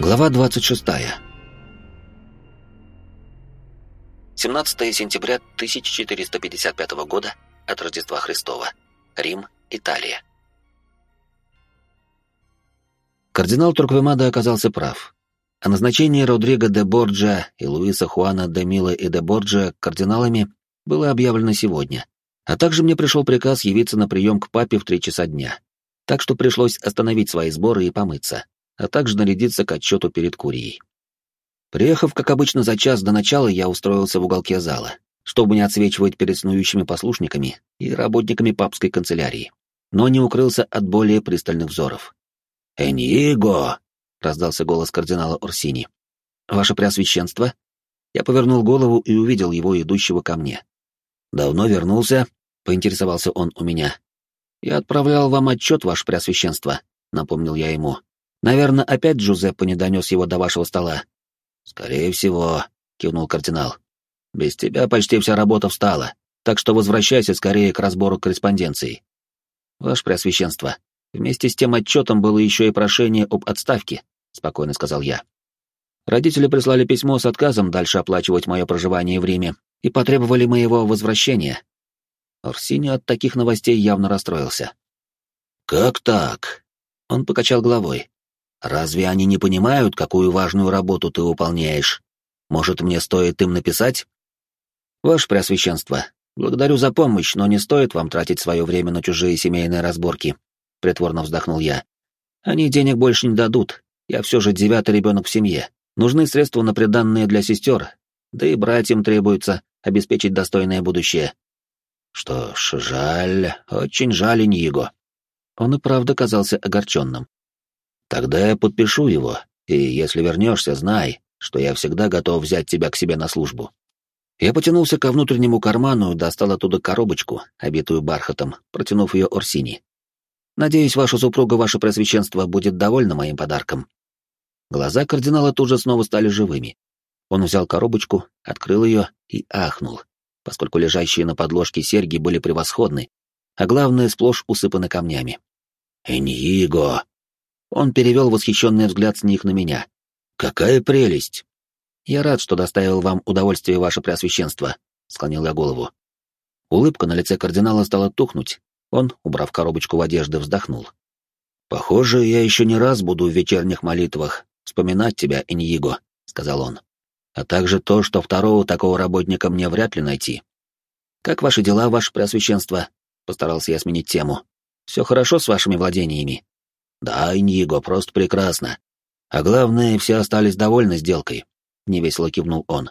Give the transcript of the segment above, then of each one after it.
Глава 26. 17 сентября 1455 года от Рождества Христова. Рим, Италия. Кардинал Турквемада оказался прав. О назначении Родриго де Борджа и Луиса Хуана де Мила и де Борджа кардиналами было объявлено сегодня, а также мне пришел приказ явиться на прием к папе в три часа дня. Так что пришлось остановить свои сборы и помыться а также нарядиться к отчету перед курией. Приехав, как обычно, за час до начала, я устроился в уголке зала, чтобы не отсвечивать перед снующими послушниками и работниками папской канцелярии, но не укрылся от более пристальных взоров. «Эньего!» — раздался голос кардинала Орсини. «Ваше Преосвященство?» Я повернул голову и увидел его, идущего ко мне. «Давно вернулся?» — поинтересовался он у меня. «Я отправлял вам отчет, Ваше Преосвященство», — напомнил я ему. Наверное, опять Джузеппе не донес его до вашего стола. Скорее всего, кивнул кардинал. Без тебя почти вся работа встала, так что возвращайся скорее к разбору корреспонденции. Ваше Преосвященство, вместе с тем отчетом было еще и прошение об отставке, спокойно сказал я. Родители прислали письмо с отказом дальше оплачивать мое проживание в Риме и потребовали моего возвращения. Орсини от таких новостей явно расстроился. «Как так?» Он покачал головой. Разве они не понимают, какую важную работу ты выполняешь? Может, мне стоит им написать? Ваше Преосвященство, благодарю за помощь, но не стоит вам тратить свое время на чужие семейные разборки. Притворно вздохнул я. Они денег больше не дадут. Я все же девятый ребенок в семье. Нужны средства на приданные для сестер. Да и братьям требуется обеспечить достойное будущее. Что ж, жаль, очень жаль Иньего. Он и правда казался огорченным. Тогда я подпишу его, и если вернешься, знай, что я всегда готов взять тебя к себе на службу. Я потянулся ко внутреннему карману и достал оттуда коробочку, обитую бархатом, протянув ее Орсини. Надеюсь, ваша супруга, ваше пресвященство, будет довольна моим подарком. Глаза кардинала тут же снова стали живыми. Он взял коробочку, открыл ее и ахнул, поскольку лежащие на подложке серьги были превосходны, а главное, сплошь усыпаны камнями. «Эньиго!» Он перевел восхищенный взгляд с них на меня. «Какая прелесть!» «Я рад, что доставил вам удовольствие, ваше преосвященство», — склонил я голову. Улыбка на лице кардинала стала тухнуть. Он, убрав коробочку в одежды, вздохнул. «Похоже, я еще не раз буду в вечерних молитвах вспоминать тебя, Иньиго», — сказал он. «А также то, что второго такого работника мне вряд ли найти». «Как ваши дела, ваше преосвященство?» — постарался я сменить тему. «Все хорошо с вашими владениями?» Да, Иньего, просто прекрасно. А главное, все остались довольны сделкой. Невесело кивнул он.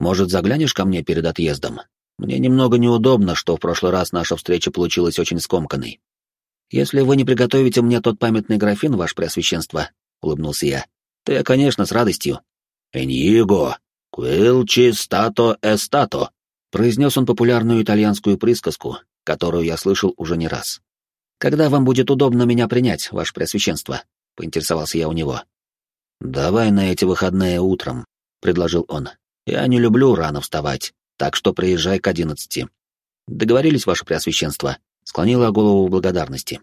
Может, заглянешь ко мне перед отъездом? Мне немного неудобно, что в прошлый раз наша встреча получилась очень скомканной. Если вы не приготовите мне тот памятный графин, ваше преосвященство, улыбнулся я, то я, конечно, с радостью. Эньего, quilci stato эстато, произнес он популярную итальянскую присказку, которую я слышал уже не раз. «Когда вам будет удобно меня принять, ваше Преосвященство?» — поинтересовался я у него. «Давай на эти выходные утром», — предложил он. «Я не люблю рано вставать, так что приезжай к одиннадцати». «Договорились, ваше Преосвященство?» — склонила голову в благодарности.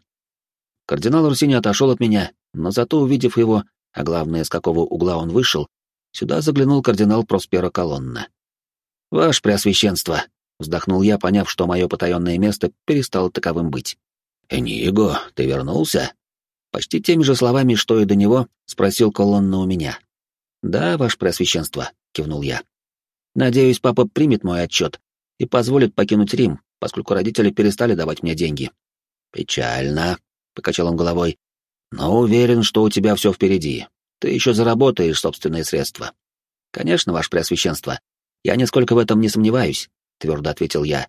Кардинал Урсини отошел от меня, но зато, увидев его, а главное, с какого угла он вышел, сюда заглянул кардинал Просперо Колонна. «Ваше Преосвященство!» — вздохнул я, поняв, что мое потаенное место перестало таковым быть. «Эниго, ты вернулся?» Почти теми же словами, что и до него, спросил колонна у меня. «Да, ваше преосвященство», — кивнул я. «Надеюсь, папа примет мой отчет и позволит покинуть Рим, поскольку родители перестали давать мне деньги». «Печально», — покачал он головой. «Но уверен, что у тебя все впереди. Ты еще заработаешь собственные средства». «Конечно, ваше преосвященство. Я нисколько в этом не сомневаюсь», — твердо ответил я.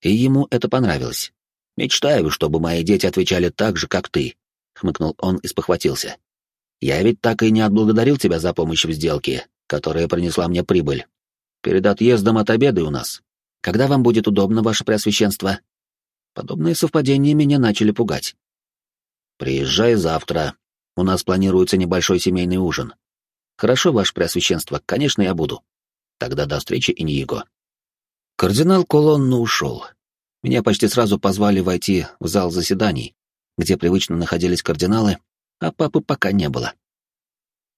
И ему это понравилось. Мечтаю, чтобы мои дети отвечали так же, как ты», — хмыкнул он и спохватился. «Я ведь так и не отблагодарил тебя за помощь в сделке, которая принесла мне прибыль. Перед отъездом от обеда у нас. Когда вам будет удобно, ваше преосвященство?» Подобные совпадения меня начали пугать. «Приезжай завтра. У нас планируется небольшой семейный ужин». «Хорошо, ваше преосвященство, конечно, я буду». «Тогда до встречи, Иньего». Кардинал Колонна ушел, меня почти сразу позвали войти в зал заседаний, где привычно находились кардиналы, а папы пока не было.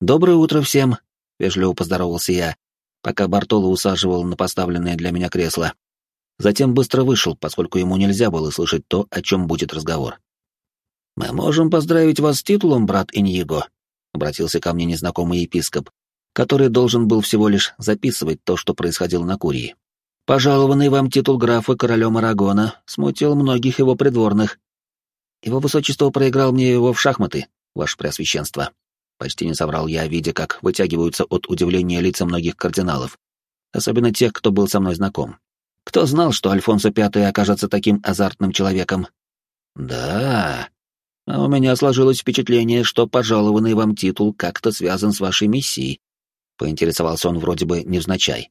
«Доброе утро всем!» — вежливо поздоровался я, пока Бартоло усаживал на поставленное для меня кресло. Затем быстро вышел, поскольку ему нельзя было слышать то, о чем будет разговор. «Мы можем поздравить вас с титулом, брат Иньего», — обратился ко мне незнакомый епископ, который должен был всего лишь записывать то, что происходило на Курии. Пожалованный вам титул графа королем Арагона смутил многих его придворных. Его высочество проиграл мне его в шахматы, ваше преосвященство. Почти не соврал я, видя, как вытягиваются от удивления лица многих кардиналов, особенно тех, кто был со мной знаком. Кто знал, что Альфонсо V окажется таким азартным человеком? Да, а у меня сложилось впечатление, что пожалованный вам титул как-то связан с вашей миссией. Поинтересовался он вроде бы невзначай.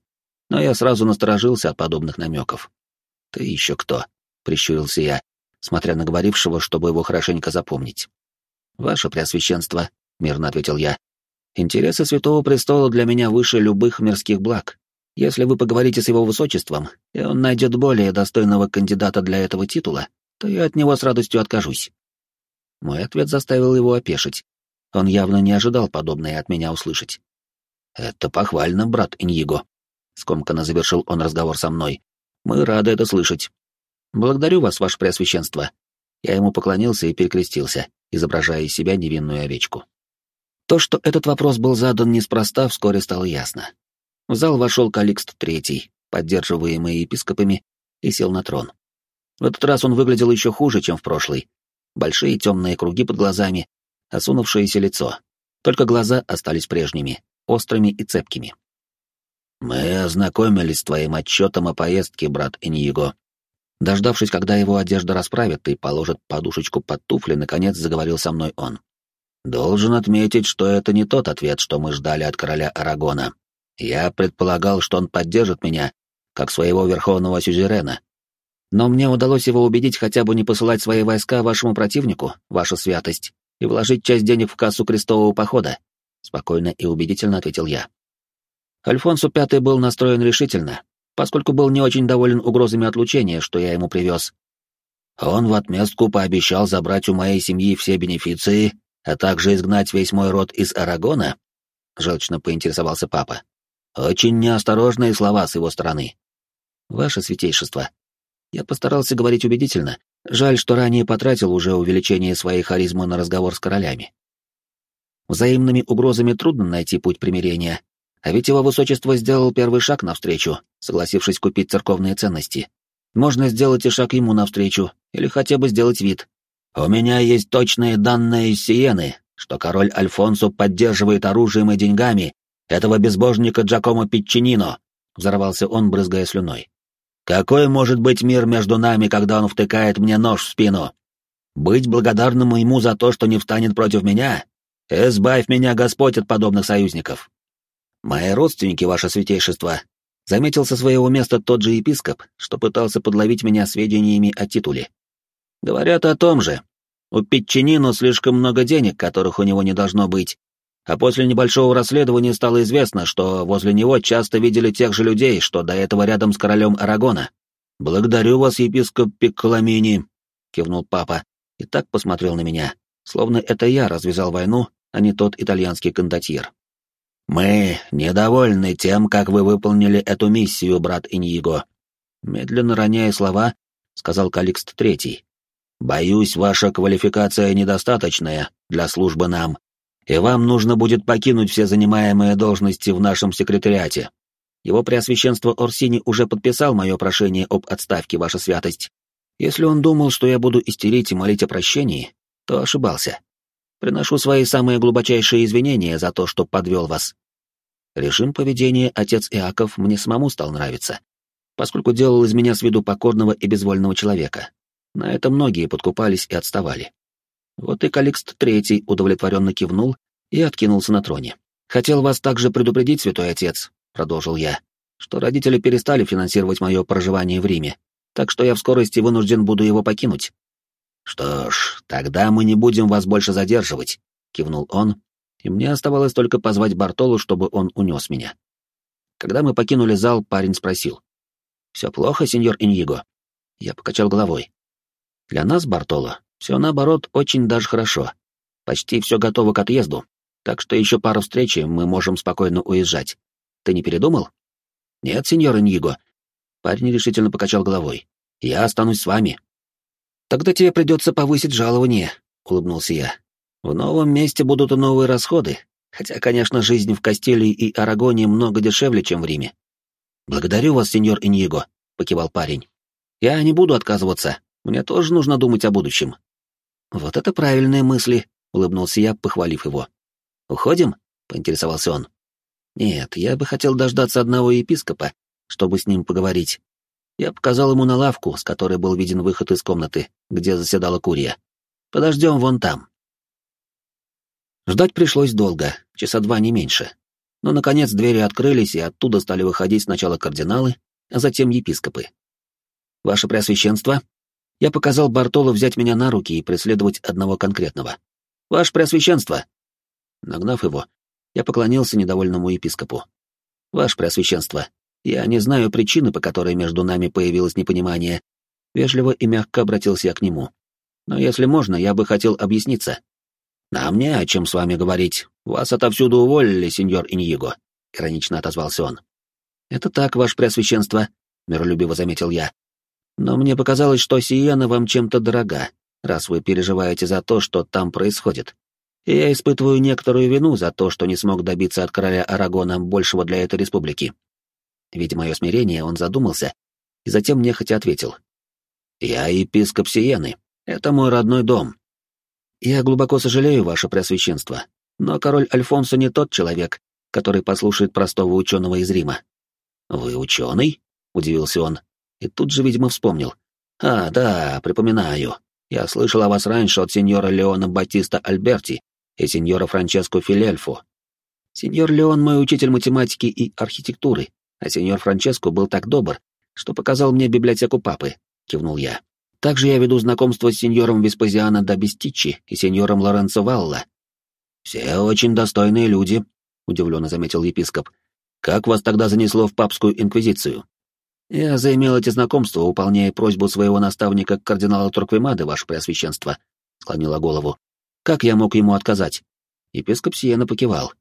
Но я сразу насторожился от подобных намеков. «Ты еще кто?» — прищурился я, смотря на говорившего, чтобы его хорошенько запомнить. «Ваше Преосвященство», — мирно ответил я, — «интересы Святого Престола для меня выше любых мирских благ. Если вы поговорите с его высочеством, и он найдет более достойного кандидата для этого титула, то я от него с радостью откажусь». Мой ответ заставил его опешить. Он явно не ожидал подобное от меня услышать. «Это похвально, брат Иньего», — скомканно завершил он разговор со мной. «Мы рады это слышать. Благодарю вас, ваше преосвященство». Я ему поклонился и перекрестился, изображая из себя невинную овечку. То, что этот вопрос был задан неспроста, вскоре стало ясно. В зал вошел Каликст Третий, поддерживаемый епископами, и сел на трон. В этот раз он выглядел еще хуже, чем в прошлый. Большие темные круги под глазами, осунувшееся лицо. Только глаза остались прежними, острыми и цепкими. «Мы ознакомились с твоим отчетом о поездке, брат Иньего». Дождавшись, когда его одежда расправят и положат подушечку под туфли, наконец заговорил со мной он. «Должен отметить, что это не тот ответ, что мы ждали от короля Арагона. Я предполагал, что он поддержит меня, как своего верховного сюзерена. Но мне удалось его убедить хотя бы не посылать свои войска вашему противнику, ваша святость, и вложить часть денег в кассу крестового похода», — спокойно и убедительно ответил я. Альфонсу Пятый был настроен решительно, поскольку был не очень доволен угрозами отлучения, что я ему привез. Он в отместку пообещал забрать у моей семьи все бенефиции, а также изгнать весь мой род из Арагона? Желчно поинтересовался папа. Очень неосторожные слова с его стороны. Ваше святейшество. Я постарался говорить убедительно. Жаль, что ранее потратил уже увеличение своей харизмы на разговор с королями. Взаимными угрозами трудно найти путь примирения, а ведь его высочество сделал первый шаг навстречу, согласившись купить церковные ценности. Можно сделать и шаг ему навстречу, или хотя бы сделать вид. «У меня есть точные данные из Сиены, что король Альфонсо поддерживает оружием и деньгами этого безбожника Джакомо Пиччинино», — взорвался он, брызгая слюной. «Какой может быть мир между нами, когда он втыкает мне нож в спину? Быть благодарным ему за то, что не встанет против меня? Избавь меня, Господь, от подобных союзников!» «Мои родственники, ваше святейшество», — заметил со своего места тот же епископ, что пытался подловить меня сведениями о титуле. «Говорят о том же. У Петчинину слишком много денег, которых у него не должно быть, а после небольшого расследования стало известно, что возле него часто видели тех же людей, что до этого рядом с королем Арагона. «Благодарю вас, епископ Пикколамини», — кивнул папа, и так посмотрел на меня, словно это я развязал войну, а не тот итальянский кондотьер. «Мы недовольны тем, как вы выполнили эту миссию, брат Иньего», — медленно роняя слова, сказал Каликст Третий. «Боюсь, ваша квалификация недостаточная для службы нам, и вам нужно будет покинуть все занимаемые должности в нашем секретариате. Его Преосвященство Орсини уже подписал мое прошение об отставке, ваша святость. Если он думал, что я буду истерить и молить о прощении, то ошибался. Приношу свои самые глубочайшие извинения за то, что подвел вас. Режим поведения отец Иаков мне самому стал нравиться, поскольку делал из меня с виду покорного и безвольного человека. На это многие подкупались и отставали. Вот и Каликст Третий удовлетворенно кивнул и откинулся на троне. «Хотел вас также предупредить, святой отец», — продолжил я, «что родители перестали финансировать мое проживание в Риме, так что я в скорости вынужден буду его покинуть. «Что ж, тогда мы не будем вас больше задерживать», — кивнул он, и мне оставалось только позвать Бартолу, чтобы он унес меня. Когда мы покинули зал, парень спросил. «Все плохо, сеньор Иньего?» Я покачал головой. «Для нас, Бартоло, все наоборот очень даже хорошо. Почти все готово к отъезду. так что еще пару встреч, и мы можем спокойно уезжать. Ты не передумал? Нет, сеньор Иньего. Парень решительно покачал головой. Я останусь с вами. Тогда тебе придется повысить жалование, улыбнулся я. В новом месте будут и новые расходы, хотя, конечно, жизнь в Кастилии и Арагоне много дешевле, чем в Риме. Благодарю вас, сеньор Иньего, покивал парень. Я не буду отказываться. Мне тоже нужно думать о будущем. Вот это правильные мысли, улыбнулся я, похвалив его. Уходим? поинтересовался он. Нет, я бы хотел дождаться одного епископа, чтобы с ним поговорить. Я показал ему на лавку, с которой был виден выход из комнаты, где заседала курия. Подождем вон там. Ждать пришлось долго, часа два не меньше. Но, наконец, двери открылись, и оттуда стали выходить сначала кардиналы, а затем епископы. «Ваше Преосвященство?» Я показал Бартолу взять меня на руки и преследовать одного конкретного. «Ваше Преосвященство!» Нагнав его, я поклонился недовольному епископу. «Ваше Преосвященство, я не знаю причины, по которой между нами появилось непонимание». Вежливо и мягко обратился я к нему. «Но если можно, я бы хотел объясниться». «Нам не о чем с вами говорить. Вас отовсюду уволили, сеньор Иньего», — иронично отозвался он. «Это так, ваше Преосвященство», — миролюбиво заметил я. «Но мне показалось, что Сиена вам чем-то дорога, раз вы переживаете за то, что там происходит. И я испытываю некоторую вину за то, что не смог добиться от короля Арагона большего для этой республики». Видя мое смирение, он задумался и затем нехотя ответил. «Я епископ Сиены. Это мой родной дом. «Я глубоко сожалею, ваше преосвященство, но король Альфонсо не тот человек, который послушает простого ученого из Рима». «Вы ученый?» — удивился он, и тут же, видимо, вспомнил. «А, да, припоминаю. Я слышал о вас раньше от сеньора Леона Батиста Альберти и сеньора Франческо Филельфо. Сеньор Леон — мой учитель математики и архитектуры, а сеньор Франческо был так добр, что показал мне библиотеку папы», — кивнул я. Также я веду знакомство с сеньором Веспазиано да Бестичи и сеньором Лоренцо Валла. Все очень достойные люди, удивленно заметил епископ. Как вас тогда занесло в папскую инквизицию? Я заимел эти знакомства, выполняя просьбу своего наставника кардинала Турквемады, ваше преосвященство, склонила голову. Как я мог ему отказать? Епископ Сиена покивал.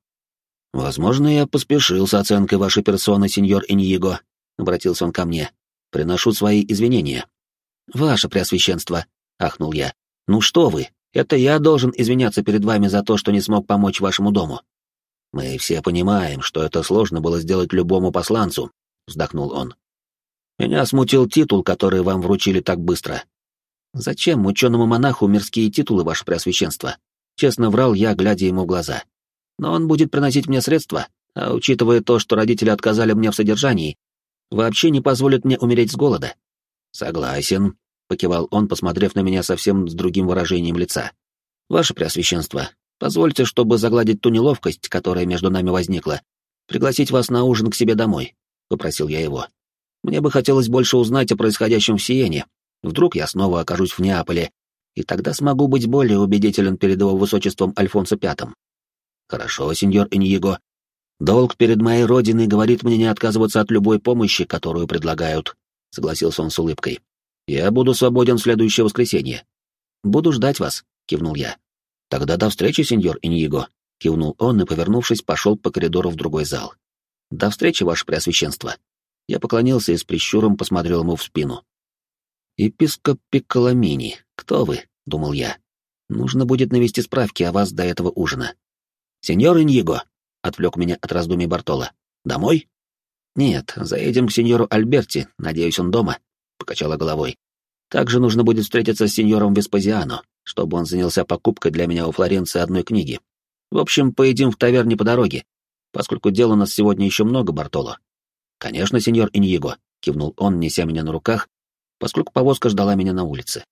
«Возможно, я поспешил с оценкой вашей персоны, сеньор Иньего», — обратился он ко мне. «Приношу свои извинения». «Ваше Преосвященство», — ахнул я. «Ну что вы, это я должен извиняться перед вами за то, что не смог помочь вашему дому». «Мы все понимаем, что это сложно было сделать любому посланцу», — вздохнул он. «Меня смутил титул, который вам вручили так быстро». «Зачем ученому-монаху мирские титулы, ваше Преосвященство?» Честно врал я, глядя ему в глаза. «Но он будет приносить мне средства, а учитывая то, что родители отказали мне в содержании, вообще не позволит мне умереть с голода. «Согласен», — покивал он, посмотрев на меня совсем с другим выражением лица. «Ваше Преосвященство, позвольте, чтобы загладить ту неловкость, которая между нами возникла, пригласить вас на ужин к себе домой», — попросил я его. «Мне бы хотелось больше узнать о происходящем в Сиене. Вдруг я снова окажусь в Неаполе, и тогда смогу быть более убедителен перед его высочеством Альфонсо Пятым». «Хорошо, сеньор Иньего. Долг перед моей родиной говорит мне не отказываться от любой помощи, которую предлагают», — согласился он с улыбкой. «Я буду свободен в следующее воскресенье». «Буду ждать вас», — кивнул я. «Тогда до встречи, сеньор Иньего», — кивнул он и, повернувшись, пошел по коридору в другой зал. «До встречи, ваше преосвященство». Я поклонился и с прищуром посмотрел ему в спину. «Епископ Пикколамини, кто вы?» — думал я. «Нужно будет навести справки о вас до этого ужина». «Сеньор Иньего», — отвлек меня от раздумий Бартола. «Домой?» «Нет, заедем к сеньору Альберти, надеюсь, он дома», — покачала головой. «Также нужно будет встретиться с сеньором Веспазиано, чтобы он занялся покупкой для меня у Флоренции одной книги. В общем, поедим в таверне по дороге, поскольку дел у нас сегодня еще много, Бартоло». «Конечно, сеньор Иньего», — кивнул он, неся меня на руках, поскольку повозка ждала меня на улице.